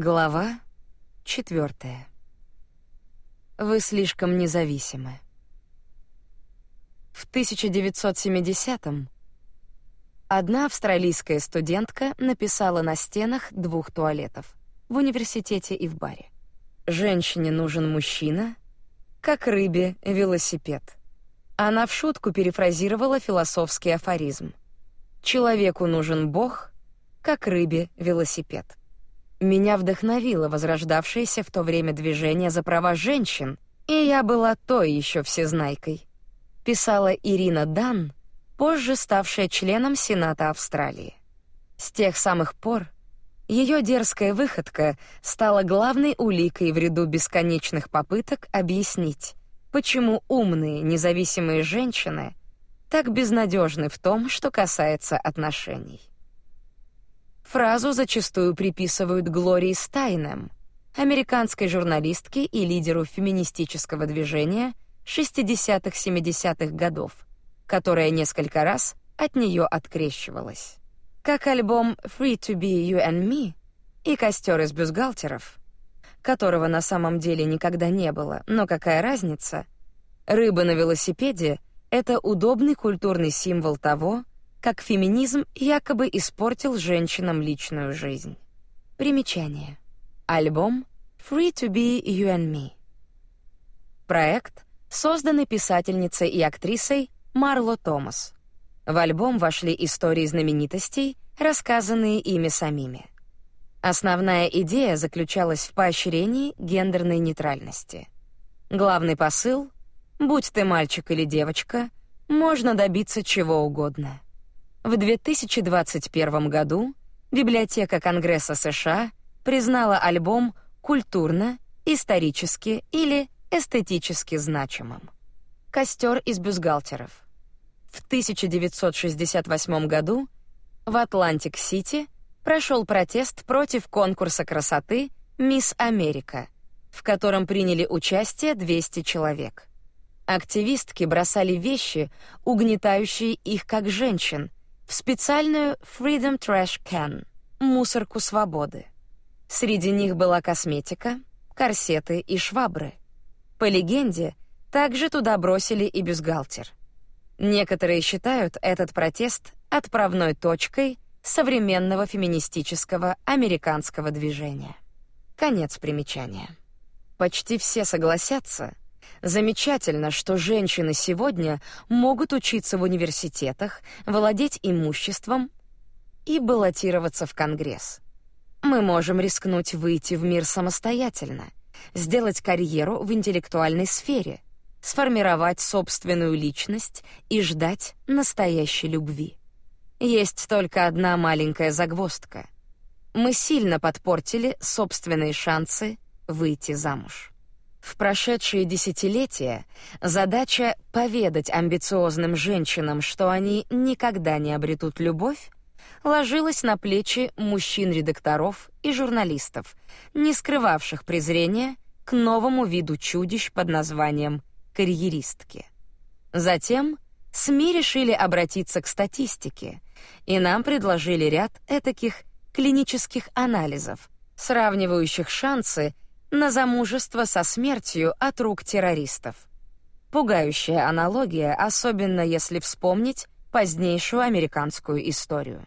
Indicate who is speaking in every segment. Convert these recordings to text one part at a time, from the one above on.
Speaker 1: Глава четвертая. Вы слишком независимы. В 1970-м одна австралийская студентка написала на стенах двух туалетов в университете и в баре. Женщине нужен мужчина, как рыбе велосипед. Она в шутку перефразировала философский афоризм: человеку нужен Бог, как рыбе велосипед. Меня вдохновило возрождавшееся в то время движение за права женщин, и я была той еще всезнайкой. Писала Ирина Дан, позже ставшая членом Сената Австралии. С тех самых пор ее дерзкая выходка стала главной уликой в ряду бесконечных попыток объяснить, почему умные, независимые женщины так безнадежны в том, что касается отношений. Фразу зачастую приписывают Глории Стайнем, американской журналистке и лидеру феминистического движения 60-70-х годов, которая несколько раз от нее открещивалась. Как альбом Free to be you and me и Костер из бюстгальтеров, которого на самом деле никогда не было, но какая разница? Рыба на велосипеде это удобный культурный символ того, как феминизм якобы испортил женщинам личную жизнь. Примечание. Альбом Free to be you and me. Проект, созданный писательницей и актрисой Марло Томас. В альбом вошли истории знаменитостей, рассказанные ими самими. Основная идея заключалась в поощрении гендерной нейтральности. Главный посыл: будь ты мальчик или девочка, можно добиться чего угодно. В 2021 году Библиотека Конгресса США признала альбом культурно, исторически или эстетически значимым. Костер из бюстгальтеров. В 1968 году в Атлантик-Сити прошел протест против конкурса красоты «Мисс Америка», в котором приняли участие 200 человек. Активистки бросали вещи, угнетающие их как женщин, в специальную Freedom Trash Can — мусорку свободы. Среди них была косметика, корсеты и швабры. По легенде, также туда бросили и бюстгальтер. Некоторые считают этот протест отправной точкой современного феминистического американского движения. Конец примечания. Почти все согласятся — Замечательно, что женщины сегодня могут учиться в университетах, владеть имуществом и баллотироваться в Конгресс. Мы можем рискнуть выйти в мир самостоятельно, сделать карьеру в интеллектуальной сфере, сформировать собственную личность и ждать настоящей любви. Есть только одна маленькая загвоздка. Мы сильно подпортили собственные шансы выйти замуж. В прошедшие десятилетия задача поведать амбициозным женщинам, что они никогда не обретут любовь, ложилась на плечи мужчин-редакторов и журналистов, не скрывавших презрения к новому виду чудищ под названием карьеристки. Затем СМИ решили обратиться к статистике, и нам предложили ряд этаких клинических анализов, сравнивающих шансы на замужество со смертью от рук террористов. Пугающая аналогия, особенно если вспомнить позднейшую американскую историю.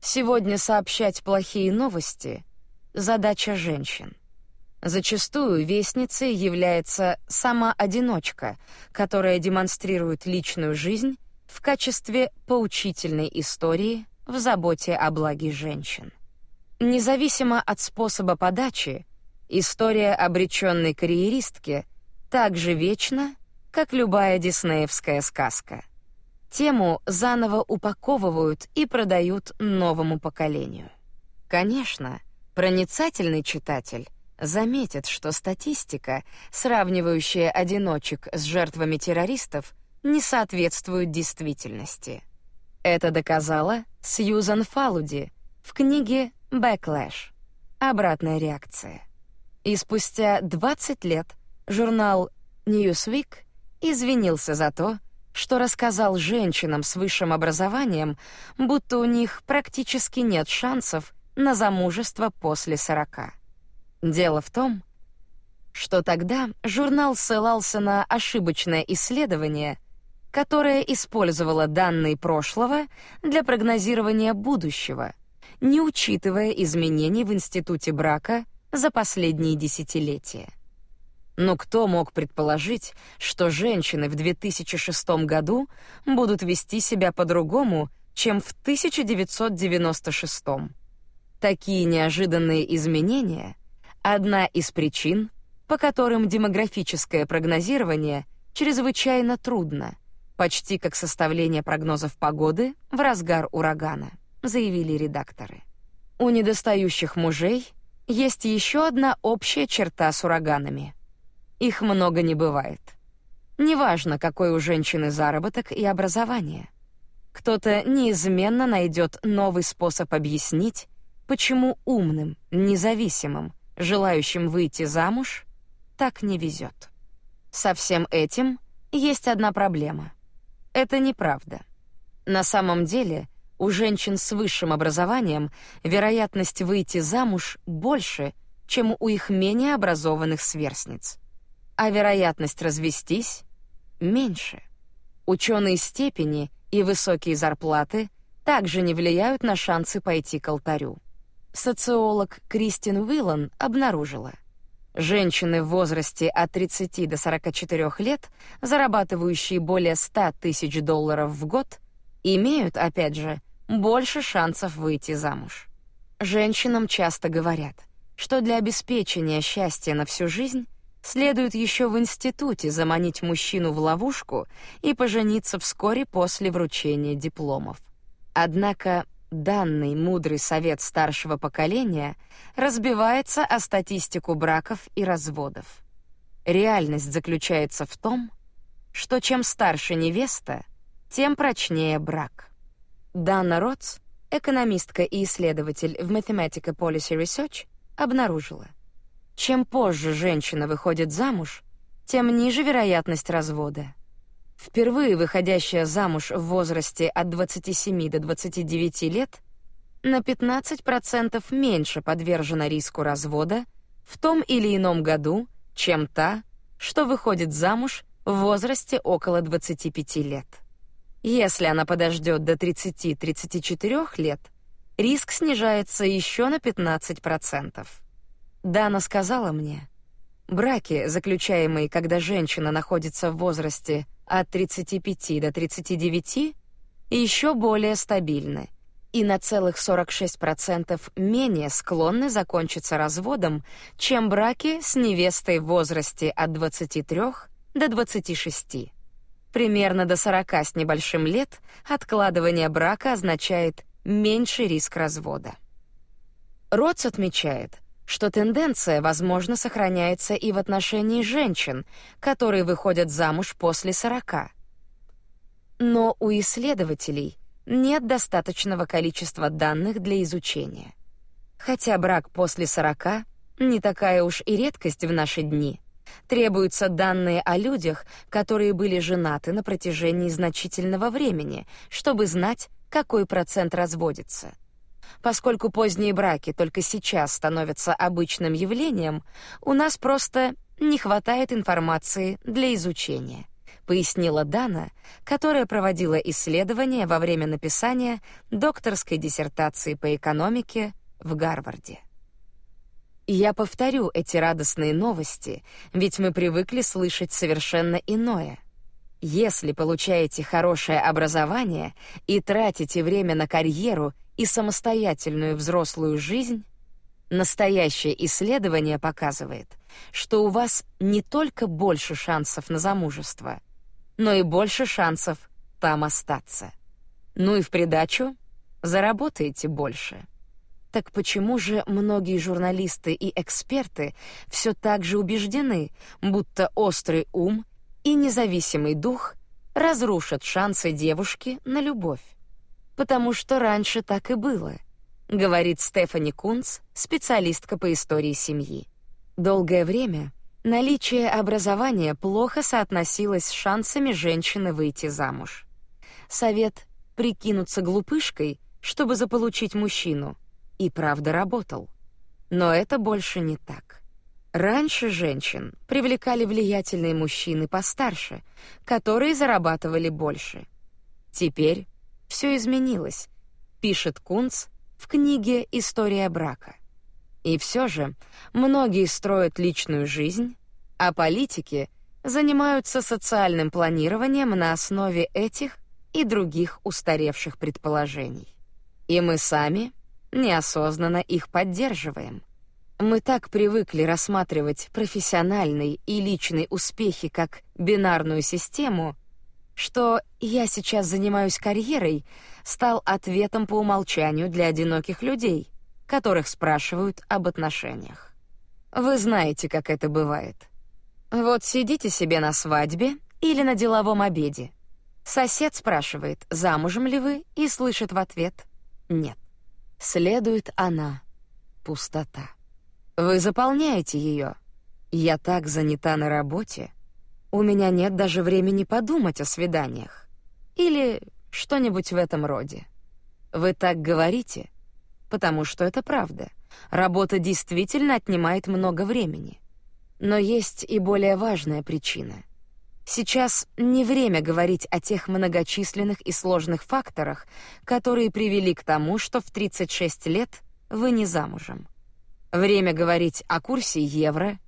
Speaker 1: Сегодня сообщать плохие новости — задача женщин. Зачастую вестницей является сама одиночка, которая демонстрирует личную жизнь в качестве поучительной истории в заботе о благе женщин. Независимо от способа подачи, История обреченной карьеристки так же вечна, как любая диснеевская сказка. Тему заново упаковывают и продают новому поколению. Конечно, проницательный читатель заметит, что статистика, сравнивающая одиночек с жертвами террористов, не соответствует действительности. Это доказала Сьюзан Фалуди в книге «Backlash. Обратная реакция». И спустя 20 лет журнал Newsweek извинился за то, что рассказал женщинам с высшим образованием, будто у них практически нет шансов на замужество после 40. Дело в том, что тогда журнал ссылался на ошибочное исследование, которое использовало данные прошлого для прогнозирования будущего, не учитывая изменений в институте брака за последние десятилетия. Но кто мог предположить, что женщины в 2006 году будут вести себя по-другому, чем в 1996? Такие неожиданные изменения — одна из причин, по которым демографическое прогнозирование чрезвычайно трудно, почти как составление прогнозов погоды в разгар урагана, заявили редакторы. У недостающих мужей есть еще одна общая черта с ураганами — их много не бывает. Неважно, какой у женщины заработок и образование. Кто-то неизменно найдет новый способ объяснить, почему умным, независимым, желающим выйти замуж, так не везет. Со всем этим есть одна проблема. Это неправда. На самом деле, у женщин с высшим образованием вероятность выйти замуж больше, чем у их менее образованных сверстниц а вероятность развестись меньше. Ученые степени и высокие зарплаты также не влияют на шансы пойти к алтарю. Социолог Кристин Уиллан обнаружила, женщины в возрасте от 30 до 44 лет, зарабатывающие более 100 тысяч долларов в год, имеют, опять же, больше шансов выйти замуж. Женщинам часто говорят, что для обеспечения счастья на всю жизнь Следует еще в институте заманить мужчину в ловушку и пожениться вскоре после вручения дипломов. Однако данный мудрый совет старшего поколения разбивается о статистику браков и разводов. Реальность заключается в том, что чем старше невеста, тем прочнее брак. Дана Ротс, экономистка и исследователь в Mathematica Policy Research, обнаружила, чем позже женщина выходит замуж, тем ниже вероятность развода. Впервые выходящая замуж в возрасте от 27 до 29 лет на 15% меньше подвержена риску развода в том или ином году, чем та, что выходит замуж в возрасте около 25 лет. Если она подождет до 30-34 лет, риск снижается еще на 15%. Дана сказала мне, браки, заключаемые, когда женщина находится в возрасте от 35 до 39, еще более стабильны и на целых 46% менее склонны закончиться разводом, чем браки с невестой в возрасте от 23 до 26. Примерно до 40 с небольшим лет откладывание брака означает меньший риск развода. Ротс отмечает, что тенденция, возможно, сохраняется и в отношении женщин, которые выходят замуж после 40. Но у исследователей нет достаточного количества данных для изучения. Хотя брак после 40 не такая уж и редкость в наши дни. Требуются данные о людях, которые были женаты на протяжении значительного времени, чтобы знать, какой процент разводится. Поскольку поздние браки только сейчас становятся обычным явлением, у нас просто не хватает информации для изучения, пояснила Дана, которая проводила исследования во время написания докторской диссертации по экономике в Гарварде. Я повторю эти радостные новости, ведь мы привыкли слышать совершенно иное. Если получаете хорошее образование и тратите время на карьеру и самостоятельную взрослую жизнь, настоящее исследование показывает, что у вас не только больше шансов на замужество, но и больше шансов там остаться. Ну и в придачу заработаете больше. Так почему же многие журналисты и эксперты все так же убеждены, будто острый ум и независимый дух разрушат шансы девушки на любовь? потому что раньше так и было, говорит Стефани Кунц, специалистка по истории семьи. Долгое время наличие образования плохо соотносилось с шансами женщины выйти замуж. Совет прикинуться глупышкой, чтобы заполучить мужчину, и правда работал. Но это больше не так. Раньше женщин привлекали влиятельные мужчины постарше, которые зарабатывали больше. Теперь все изменилось, пишет Кунц в книге История брака. И все же многие строят личную жизнь, а политики занимаются социальным планированием на основе этих и других устаревших предположений. И мы сами неосознанно их поддерживаем. Мы так привыкли рассматривать профессиональный и личный успехи как бинарную систему, что я сейчас занимаюсь карьерой стал ответом по умолчанию для одиноких людей, которых спрашивают об отношениях. Вы знаете, как это бывает. Вот сидите себе на свадьбе или на деловом обеде. Сосед спрашивает, замужем ли вы, и слышит в ответ «нет». Следует она. Пустота. Вы заполняете ее. Я так занята на работе. У меня нет даже времени подумать о свиданиях. Или что-нибудь в этом роде. Вы так говорите, потому что это правда. Работа действительно отнимает много времени. Но есть и более важная причина. Сейчас не время говорить о тех многочисленных и сложных факторах, которые привели к тому, что в 36 лет вы не замужем. Время говорить о курсе евро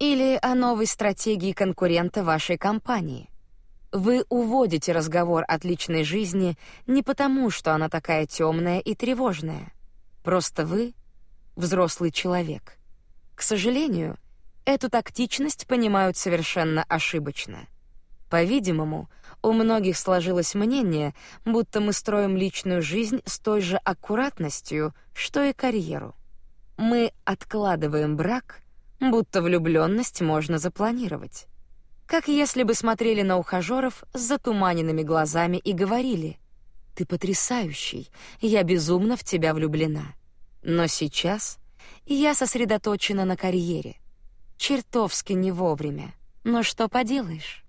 Speaker 1: или о новой стратегии конкурента вашей компании. Вы уводите разговор от личной жизни не потому, что она такая темная и тревожная. Просто вы взрослый человек. К сожалению, эту тактичность понимают совершенно ошибочно. По-видимому, у многих сложилось мнение, будто мы строим личную жизнь с той же аккуратностью, что и карьеру. Мы откладываем брак, будто влюбленность можно запланировать. Как если бы смотрели на ухажеров с затуманенными глазами и говорили: "Ты потрясающий, я безумно в тебя влюблена". Но сейчас я сосредоточена на карьере. Чертовски не вовремя. Но что поделаешь?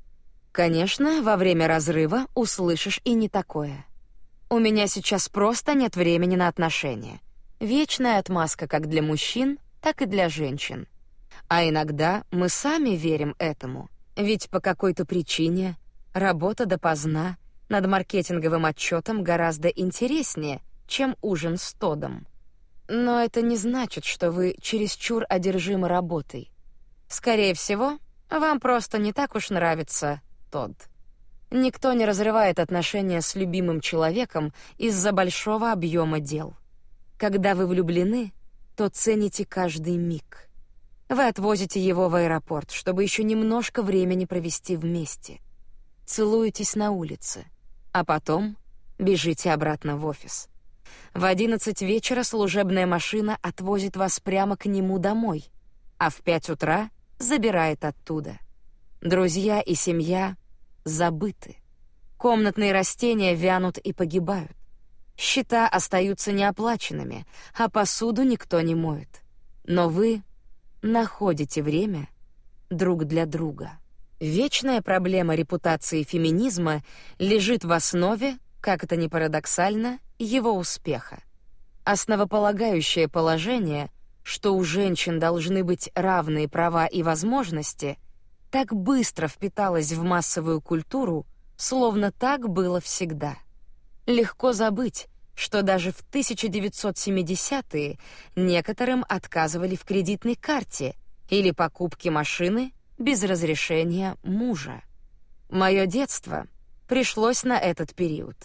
Speaker 1: Конечно, во время разрыва услышишь и не такое. У меня сейчас просто нет времени на отношения. Вечная отмазка как для мужчин, так и для женщин. А иногда мы сами верим этому, ведь по какой-то причине работа допоздна над маркетинговым отчетом гораздо интереснее, чем ужин с Тодом. Но это не значит, что вы чересчур одержимы работой. Скорее всего, вам просто не так уж нравится Тод. Никто не разрывает отношения с любимым человеком из-за большого объема дел. Когда вы влюблены, то цените каждый миг. Вы отвозите его в аэропорт, чтобы еще немножко времени провести вместе. Целуетесь на улице, а потом бежите обратно в офис. В одиннадцать вечера служебная машина отвозит вас прямо к нему домой, а в пять утра забирает оттуда. Друзья и семья забыты. Комнатные растения вянут и погибают. Счета остаются неоплаченными, а посуду никто не моет. Но вы находите время друг для друга. Вечная проблема репутации феминизма лежит в основе, как это ни парадоксально, его успеха. Основополагающее положение, что у женщин должны быть равные права и возможности, так быстро впиталось в массовую культуру, словно так было всегда. Легко забыть, что даже в 1970-е некоторым отказывали в кредитной карте или покупке машины без разрешения мужа. Мое детство пришлось на этот период.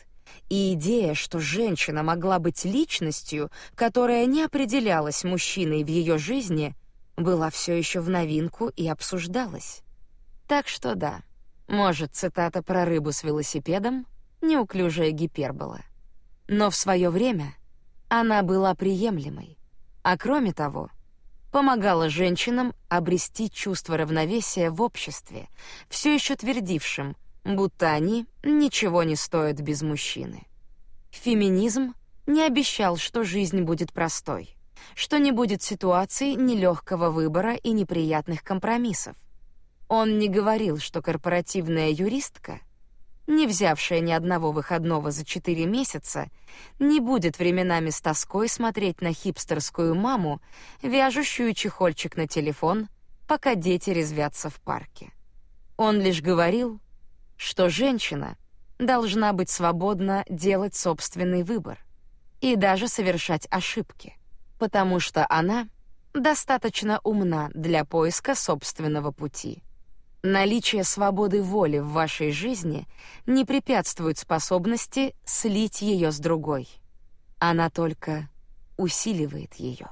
Speaker 1: И идея, что женщина могла быть личностью, которая не определялась мужчиной в ее жизни, была все еще в новинку и обсуждалась. Так что да, может, цитата про рыбу с велосипедом неуклюжая гипербола. Но в свое время она была приемлемой, а кроме того, помогала женщинам обрести чувство равновесия в обществе, все еще твердившим, будто они ничего не стоят без мужчины. Феминизм не обещал, что жизнь будет простой, что не будет ситуаций нелегкого выбора и неприятных компромиссов. Он не говорил, что корпоративная юристка не взявшая ни одного выходного за четыре месяца, не будет временами с тоской смотреть на хипстерскую маму, вяжущую чехольчик на телефон, пока дети резвятся в парке. Он лишь говорил, что женщина должна быть свободна делать собственный выбор и даже совершать ошибки, потому что она достаточно умна для поиска собственного пути. Наличие свободы воли в вашей жизни не препятствует способности слить ее с другой. Она только усиливает ее.